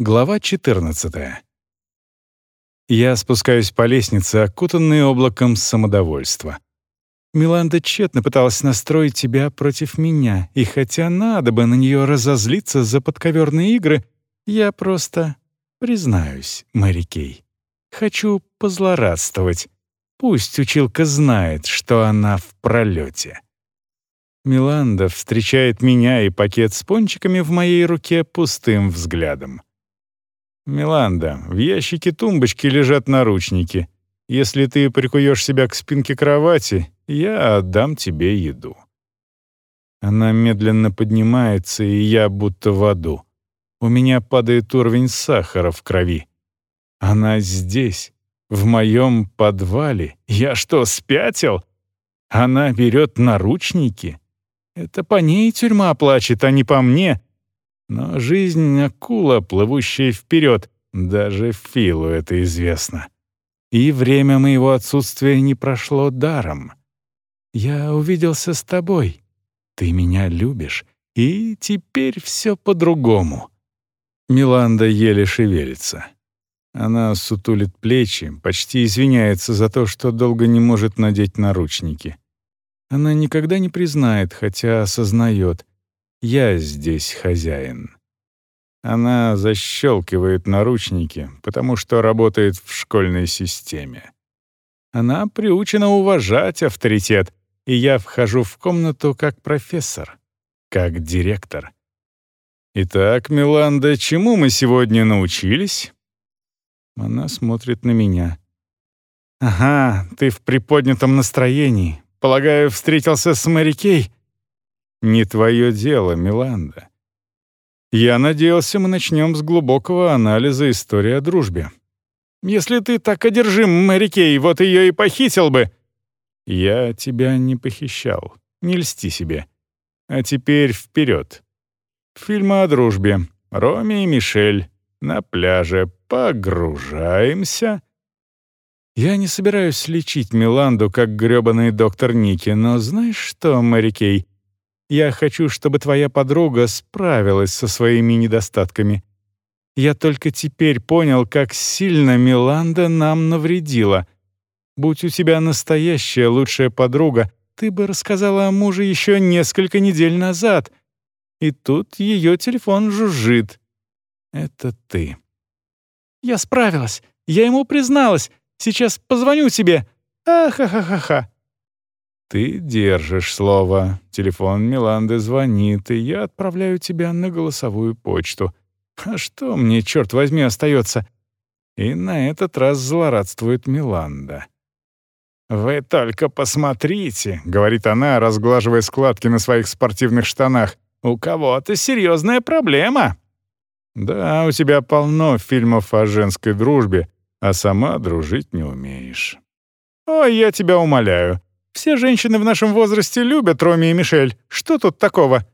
Глава 14. Я спускаюсь по лестнице, окутанный облаком самодовольства. Миланда тщетно пыталась настроить тебя против меня, и хотя надо бы на нее разозлиться за подковерные игры, я просто признаюсь, Мэри Кей. Хочу позлорадствовать. Пусть училка знает, что она в пролете. Миланда встречает меня и пакет с пончиками в моей руке пустым взглядом. «Миланда, в ящике тумбочки лежат наручники. Если ты прикуешь себя к спинке кровати, я отдам тебе еду». Она медленно поднимается, и я будто в аду. У меня падает уровень сахара в крови. Она здесь, в моем подвале. Я что, спятил? Она берет наручники? Это по ней тюрьма плачет, а не по мне. Но жизнь — акула, плывущая вперед. Даже Филу это известно. И время моего отсутствия не прошло даром. Я увиделся с тобой. Ты меня любишь. И теперь все по-другому. Миланда еле шевелится. Она сутулит плечи, почти извиняется за то, что долго не может надеть наручники. Она никогда не признает, хотя осознает. Я здесь хозяин. Она защелкивает наручники, потому что работает в школьной системе. Она приучена уважать авторитет, и я вхожу в комнату как профессор, как директор. «Итак, Миланда, чему мы сегодня научились?» Она смотрит на меня. «Ага, ты в приподнятом настроении. Полагаю, встретился с Мэри Кей?» Не твое дело, Миланда. Я надеялся, мы начнем с глубокого анализа истории о дружбе. Если ты так одержим, Мэри Кей, вот ее и похитил бы. Я тебя не похищал. Не льсти себе. А теперь вперед. Фильмы о дружбе. Роми и Мишель. На пляже. Погружаемся. Я не собираюсь лечить Миланду, как грёбаный доктор Ники, но знаешь что, Мэри Кей? Я хочу, чтобы твоя подруга справилась со своими недостатками. Я только теперь понял, как сильно Миланда нам навредила. Будь у тебя настоящая лучшая подруга, ты бы рассказала о муже еще несколько недель назад. И тут ее телефон жужжит. Это ты. Я справилась. Я ему призналась. Сейчас позвоню тебе. Ахахахаха. «Ты держишь слово. Телефон Миланды звонит, и я отправляю тебя на голосовую почту. А что мне, черт возьми, остается?» И на этот раз злорадствует Миланда. «Вы только посмотрите», — говорит она, разглаживая складки на своих спортивных штанах. «У кого-то серьезная проблема». «Да, у тебя полно фильмов о женской дружбе, а сама дружить не умеешь». «Ой, я тебя умоляю. Все женщины в нашем возрасте любят Роми и Мишель. Что тут такого?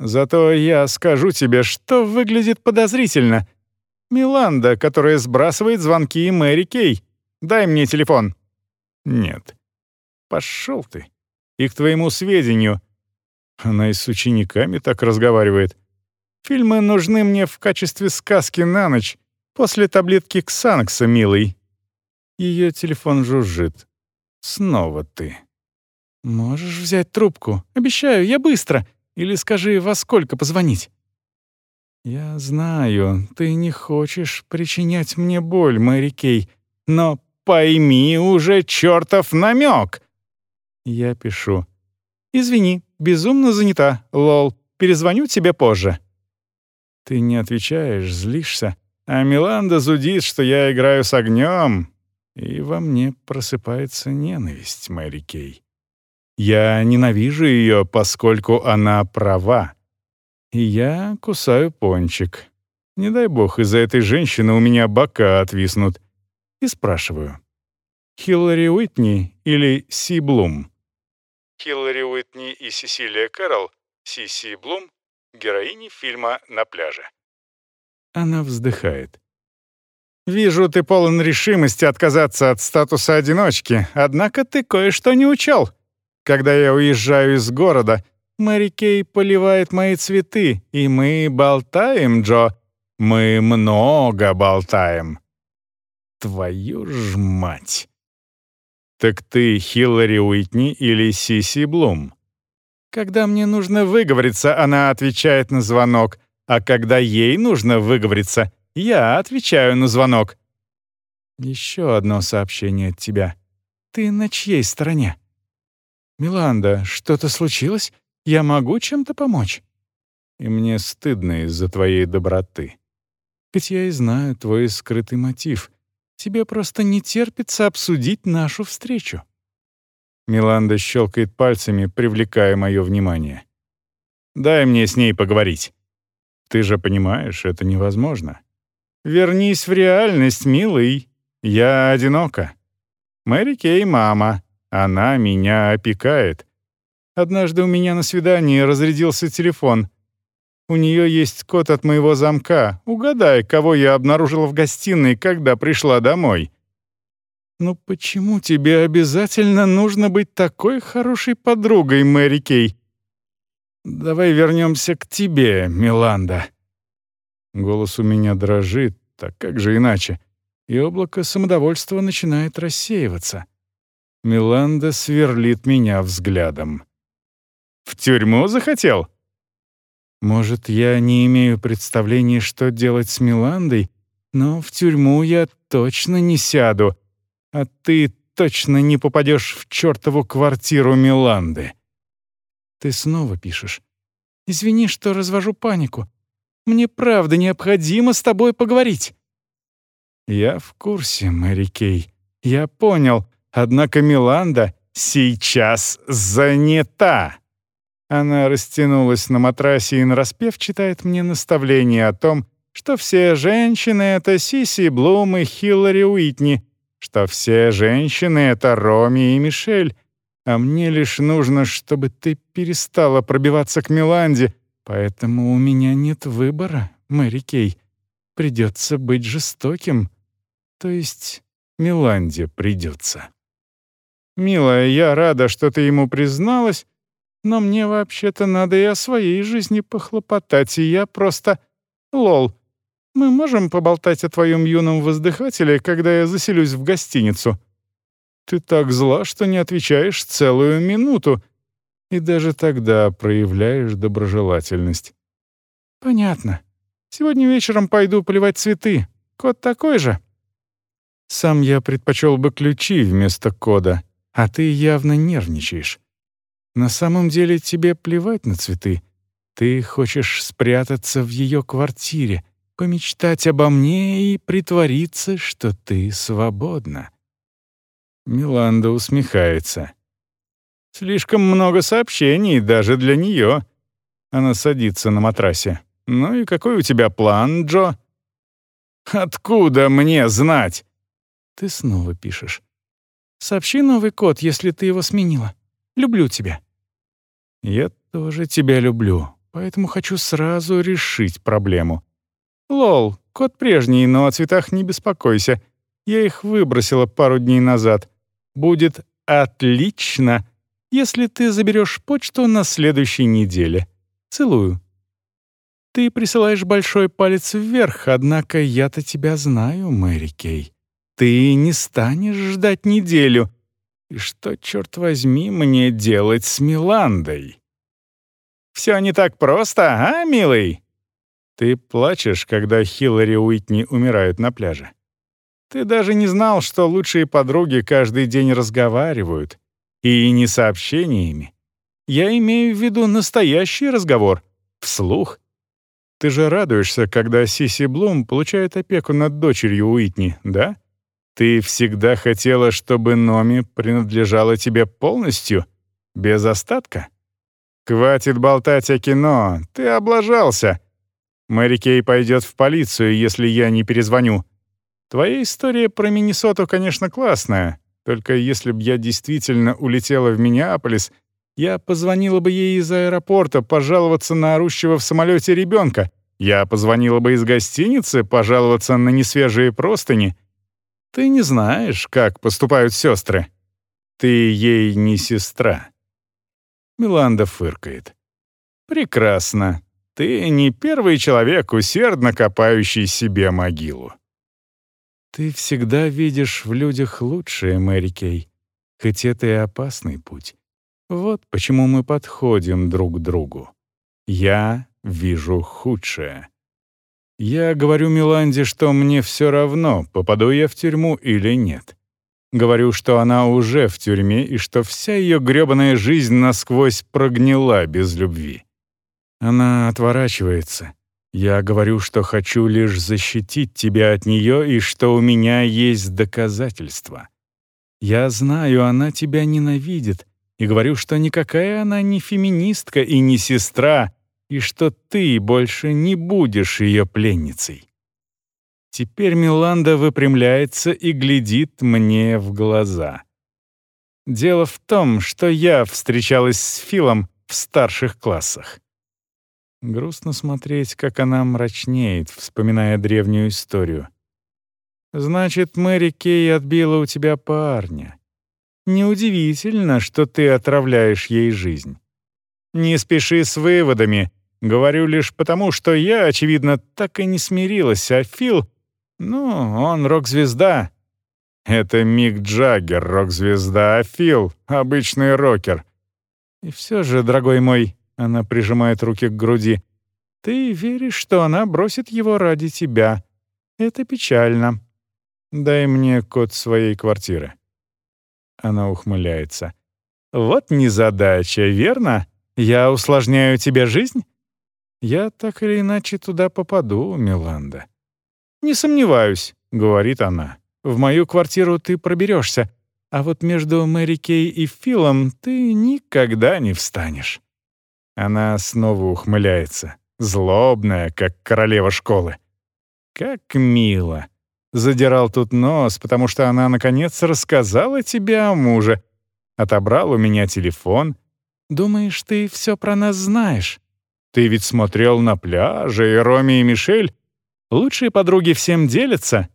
Зато я скажу тебе, что выглядит подозрительно. Миланда, которая сбрасывает звонки Мэри Кей. Дай мне телефон. Нет. Пошел ты. И к твоему сведению. Она и с учениками так разговаривает. Фильмы нужны мне в качестве сказки на ночь, после таблетки Ксанкса, милый. Ее телефон жужжит. Снова ты. «Можешь взять трубку. Обещаю, я быстро. Или скажи, во сколько позвонить». «Я знаю, ты не хочешь причинять мне боль, Мэри Кей, но пойми уже чертов намек!» Я пишу. «Извини, безумно занята, лол. Перезвоню тебе позже». Ты не отвечаешь, злишься, а Миланда зудит, что я играю с огнем, и во мне просыпается ненависть, Мэри Кей. Я ненавижу ее, поскольку она права. И я кусаю пончик. Не дай бог, из-за этой женщины у меня бока отвиснут. И спрашиваю. Хиллари Уитни или Си Блум? Хиллари Уитни и Сесилия Кэрролл, Си Си Блум, героини фильма «На пляже». Она вздыхает. «Вижу, ты полон решимости отказаться от статуса одиночки, однако ты кое-что не учел. Когда я уезжаю из города, Мэри Кей поливает мои цветы, и мы болтаем, Джо. Мы много болтаем». Твою ж мать. Так ты Хиллари Уитни или Сиси Блум? Когда мне нужно выговориться, она отвечает на звонок, а когда ей нужно выговориться, я отвечаю на звонок. Еще одно сообщение от тебя. Ты на чьей стороне? Миланда, что-то случилось? Я могу чем-то помочь? И мне стыдно из-за твоей доброты. Ведь я и знаю твой скрытый мотив. Тебе просто не терпится обсудить нашу встречу. Миланда щелкает пальцами, привлекая мое внимание. «Дай мне с ней поговорить. Ты же понимаешь, это невозможно. Вернись в реальность, милый. Я одинока. Мэри Кей мама. Она меня опекает. Однажды у меня на свидании разрядился телефон. У нее есть код от моего замка. Угадай, кого я обнаружила в гостиной, когда пришла домой. «Ну почему тебе обязательно нужно быть такой хорошей подругой, Мэри Кей?» «Давай вернемся к тебе, Миланда». Голос у меня дрожит, так как же иначе? И облако самодовольства начинает рассеиваться. Миланда сверлит меня взглядом. «В тюрьму захотел?» Может, я не имею представления, что делать с Миландой, но в тюрьму я точно не сяду, а ты точно не попадешь в чертову квартиру Миланды. Ты снова пишешь. Извини, что развожу панику. Мне правда необходимо с тобой поговорить. Я в курсе, Мэри Кей. Я понял. Однако Миланда сейчас занята. Она растянулась на матрасе и нараспев читает мне наставление о том, что все женщины — это Сиси Блум и Хиллари Уитни, что все женщины — это Роми и Мишель, а мне лишь нужно, чтобы ты перестала пробиваться к Миланде, поэтому у меня нет выбора, Мэри Кей. Придется быть жестоким. То есть Миланде придется. «Милая, я рада, что ты ему призналась, но мне вообще-то надо и о своей жизни похлопотать, и я просто... Лол, мы можем поболтать о твоем юном воздыхателе, когда я заселюсь в гостиницу? Ты так зла, что не отвечаешь целую минуту, и даже тогда проявляешь доброжелательность. Понятно. Сегодня вечером пойду поливать цветы. Код такой же. Сам я предпочел бы ключи вместо кода, а ты явно нервничаешь. На самом деле тебе плевать на цветы. Ты хочешь спрятаться в ее квартире, помечтать обо мне и притвориться, что ты свободна». Миланда усмехается. «Слишком много сообщений даже для нее». Она садится на матрасе. «Ну и какой у тебя план, Джо?» «Откуда мне знать?» Ты снова пишешь. «Сообщи новый код, если ты его сменила. Люблю тебя». «Я тоже тебя люблю, поэтому хочу сразу решить проблему. «Лол, кот прежний, но о цветах не беспокойся. Я их выбросила пару дней назад. Будет отлично, если ты заберешь почту на следующей неделе. Целую». Ты присылаешь большой палец вверх, однако я-то тебя знаю, Мэри Кей. Ты не станешь ждать неделю. И что, черт возьми, мне делать с Миландой? Все не так просто, а, милый? Ты плачешь, когда Хиллари Уитни умирают на пляже. Ты даже не знал, что лучшие подруги каждый день разговаривают. И не сообщениями. Я имею в виду настоящий разговор. Вслух. Ты же радуешься, когда Сиси Блум получает опеку над дочерью Уитни, да? Ты всегда хотела, чтобы Номи принадлежала тебе полностью, без остатка? Хватит болтать о кино, ты облажался. Мэри Кей пойдет в полицию, если я не перезвоню. Твоя история про Миннесоту, конечно, классная, только если б я действительно улетела в Миннеаполис, я позвонила бы ей из аэропорта пожаловаться на орущего в самолете ребенка. Я позвонила бы из гостиницы пожаловаться на несвежие простыни. Ты не знаешь, как поступают сестры. Ты ей не сестра. Миланда фыркает. Прекрасно. Ты не первый человек, усердно копающий себе могилу. Ты всегда видишь в людях лучшее, Мэри Кей, хоть это и опасный путь. Вот почему мы подходим друг к другу. Я вижу худшее. Я говорю Миланде, что мне все равно, попаду я в тюрьму или нет. Говорю, что она уже в тюрьме и что вся ее грёбаная жизнь насквозь прогнила без любви. Она отворачивается. Я говорю, что хочу лишь защитить тебя от нее и что у меня есть доказательства. Я знаю, она тебя ненавидит, и говорю, что никакая она не феминистка и не сестра, и что ты больше не будешь ее пленницей. Теперь Миланда выпрямляется и глядит мне в глаза. Дело в том, что я встречалась с Филом в старших классах. Грустно смотреть, как она мрачнеет, вспоминая древнюю историю. «Значит, Мэри Кей отбила у тебя парня. Неудивительно, что ты отравляешь ей жизнь. Не спеши с выводами. Говорю лишь потому, что я, очевидно, так и не смирилась, а Фил ну, он рок-звезда. Это Мик Джаггер, рок-звезда, а Фил — обычный рокер. И все же, дорогой мой, она прижимает руки к груди, ты веришь, что она бросит его ради тебя. Это печально. Дай мне код своей квартиры. Она ухмыляется. Вот незадача, верно? Я усложняю тебе жизнь? Я так или иначе туда попаду, Миланда. «Не сомневаюсь», — говорит она. «В мою квартиру ты проберешься, а вот между Мэри Кей и Филом ты никогда не встанешь». Она снова ухмыляется, злобная, как королева школы. «Как мило!» Задирал тут нос, потому что она, наконец, рассказала тебе о муже. Отобрал у меня телефон. Думаешь, ты все про нас знаешь? Ты ведь смотрел на пляже, и Роми и Мишель Лучшие подруги всем делятся.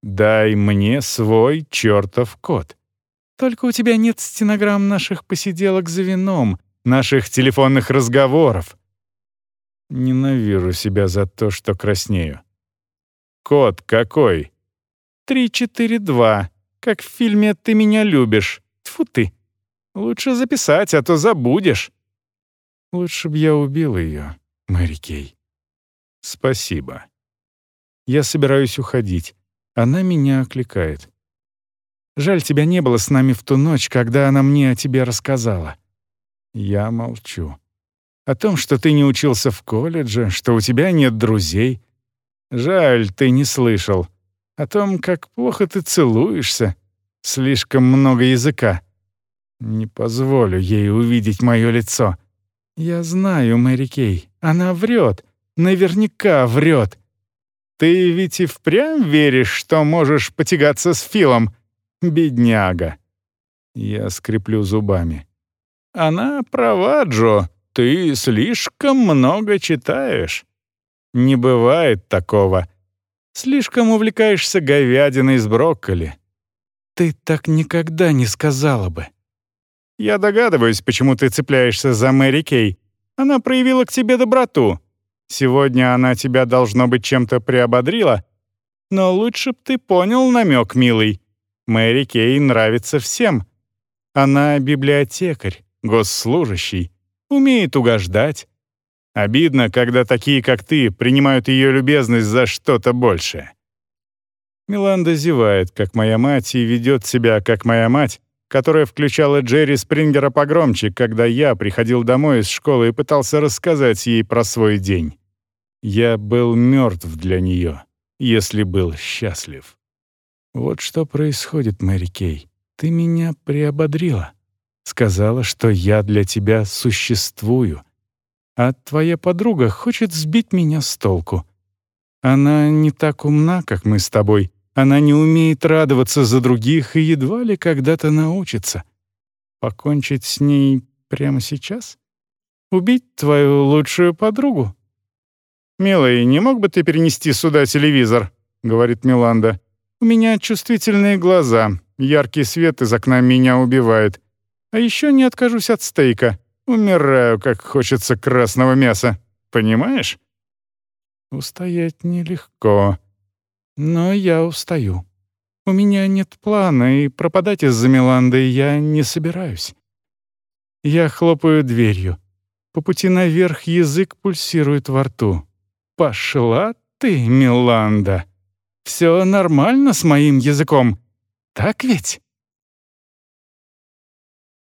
Дай мне свой чертов код. Только у тебя нет стенограмм наших посиделок за вином, наших телефонных разговоров. Ненавижу себя за то, что краснею. Код какой? Три четыре два. Как в фильме «Ты меня любишь». Тьфу ты. Лучше записать, а то забудешь. Лучше б я убил ее, Мэри Кей. Спасибо. Я собираюсь уходить. Она меня окликает. «Жаль, тебя не было с нами в ту ночь, когда она мне о тебе рассказала». Я молчу. О том, что ты не учился в колледже, что у тебя нет друзей. Жаль, ты не слышал. О том, как плохо ты целуешься. Слишком много языка. Не позволю ей увидеть мое лицо. Я знаю Мэри Кей. Она врет. Наверняка врет. Ты ведь и впрямь веришь, что можешь потягаться с Филом, бедняга?» Я скреплю зубами. «Она права, Джо. Ты слишком много читаешь. Не бывает такого. Слишком увлекаешься говядиной с брокколи. Ты так никогда не сказала бы. Я догадываюсь, почему ты цепляешься за Мэри Кей. Она проявила к тебе доброту. Сегодня она тебя, должно быть, чем-то приободрила. Но лучше б ты понял намек, милый. Мэри Кей нравится всем. Она библиотекарь, госслужащий, умеет угождать. Обидно, когда такие, как ты, принимают ее любезность за что-то большее. Миланда зевает, как моя мать, и ведет себя, как моя мать, которая включала Джерри Спрингера погромче, когда я приходил домой из школы и пытался рассказать ей про свой день. Я был мертв для нее, если был счастлив. Вот что происходит, Мэри Кей. Ты меня приободрила. Сказала, что я для тебя существую. А твоя подруга хочет сбить меня с толку. Она не так умна, как мы с тобой, она не умеет радоваться за других и едва ли когда-то научится. Покончить с ней прямо сейчас? Убить твою лучшую подругу? «Милый, не мог бы ты перенести сюда телевизор?» — говорит Миланда. «У меня чувствительные глаза, яркий свет из окна меня убивает. А еще не откажусь от стейка. Умираю, как хочется красного мяса. понимаешь? Устоять нелегко. Но я устаю. У меня нет плана, и пропадать из-за Миланды я не собираюсь. Я хлопаю дверью. По пути наверх язык пульсирует во рту. «Пошла ты, Миланда! Все нормально с моим языком, так ведь?»